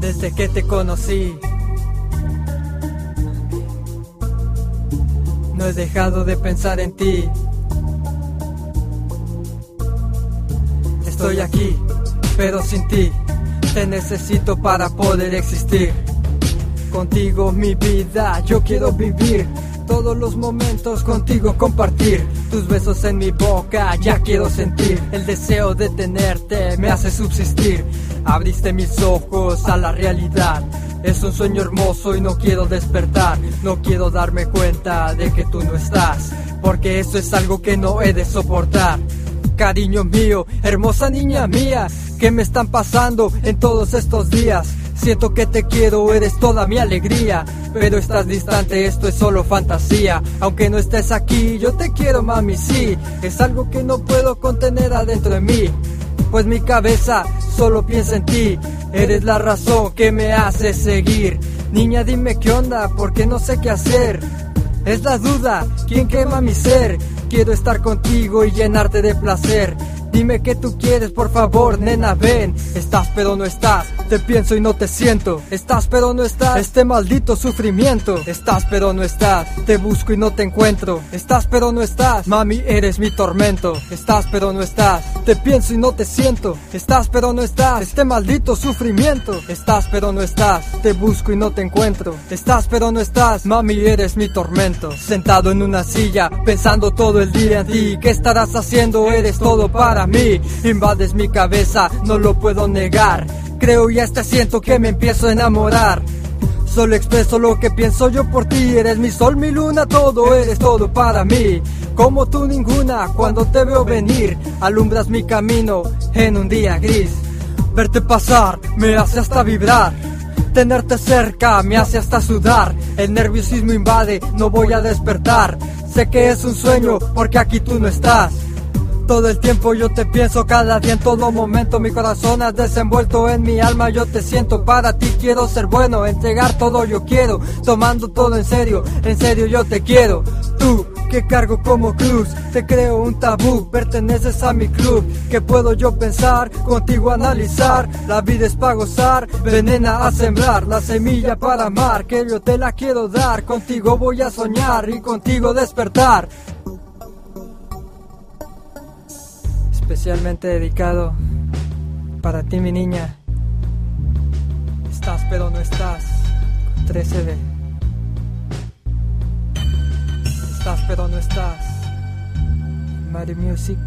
Desde que te conocí, no he dejado de pensar en ti. Estoy aquí, pero sin ti. Te necesito para poder existir. Contigo mi vida, yo quiero vivir. Todos los momentos contigo compartir. Tus besos en mi boca, ya quiero sentir. El deseo de tenerte me hace subsistir. Abriste mis ojos a la realidad. Es un sueño hermoso y no quiero despertar. No quiero darme cuenta de que tú no estás. Porque eso es algo que no he de soportar. Cariño mío, hermosa niña mía, ¿qué me están pasando en todos estos días? Siento que te quiero, eres toda mi alegría, pero estás distante, esto es solo fantasía. Aunque no estés aquí, yo te quiero, mami, sí. Es algo que no puedo contener adentro de mí, pues mi cabeza solo piensa en ti. Eres la razón que me hace seguir. Niña, dime qué onda, porque no sé qué hacer. Es la duda, ¿quién quema mi ser? Quiero estar contigo y llenarte de placer. Dime que tú quieres, por favor, nena, ven. Estás pero no estás, te pienso y no te siento. Estás pero no estás, este maldito sufrimiento. Estás pero no estás, te busco y no te encuentro. Estás pero no estás, mami, eres mi tormento. Estás pero no estás, te pienso y no te siento. Estás pero no estás, este maldito sufrimiento. Estás pero no estás, te busco y no te encuentro. Estás pero no estás, mami, eres mi tormento. Sentado en una silla, pensando todo el día en ti. ¿Qué estarás haciendo? Eres todo para mí. Invades mi cabeza, no lo puedo negar. Creo y hasta siento que me empiezo a enamorar. Solo expreso lo que pienso yo por ti. Eres mi sol, mi luna, todo, eres todo para mí. Como tú ninguna, cuando te veo venir, alumbras mi camino en un día gris. Verte pasar me hace hasta vibrar. Tenerte cerca me hace hasta sudar. El nerviosismo invade, no voy a despertar. Que es un sueño porque aquí tú no estás. Todo el tiempo yo te pienso, cada día en todo momento mi corazón has desenvuelto en mi alma, yo te siento para ti, quiero ser bueno, entregar todo yo quiero, tomando todo en serio, en serio yo te quiero. Tú que cargo como cruz, te creo un tabú, perteneces a mi club, que puedo yo pensar, contigo analizar, la vida es para gozar, venena a sembrar, la semilla para amar, que yo te la quiero dar, contigo voy a soñar y contigo despertar. especialmente dedicado para ti, mi niña. Estás, pero no estás. 13B. Estás, pero no estás. Mary Music.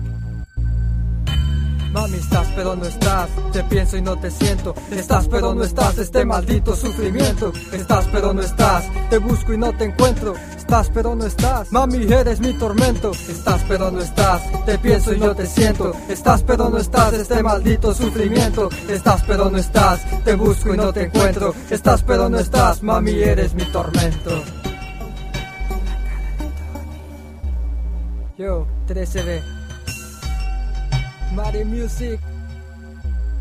Mami, estás pero no estás, te pienso y no te siento. Estás pero no estás, este maldito sufrimiento. Estás pero no estás, te busco y no te encuentro. Estás pero no estás, mami, eres mi tormento. Estás pero no estás, te pienso y no te siento. Estás pero no estás, este maldito sufrimiento. Estás pero no estás, te busco y no te encuentro. Estás pero no estás, mami, eres mi tormento. Yo, 13B. Mari Music.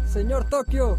Señor Tokio,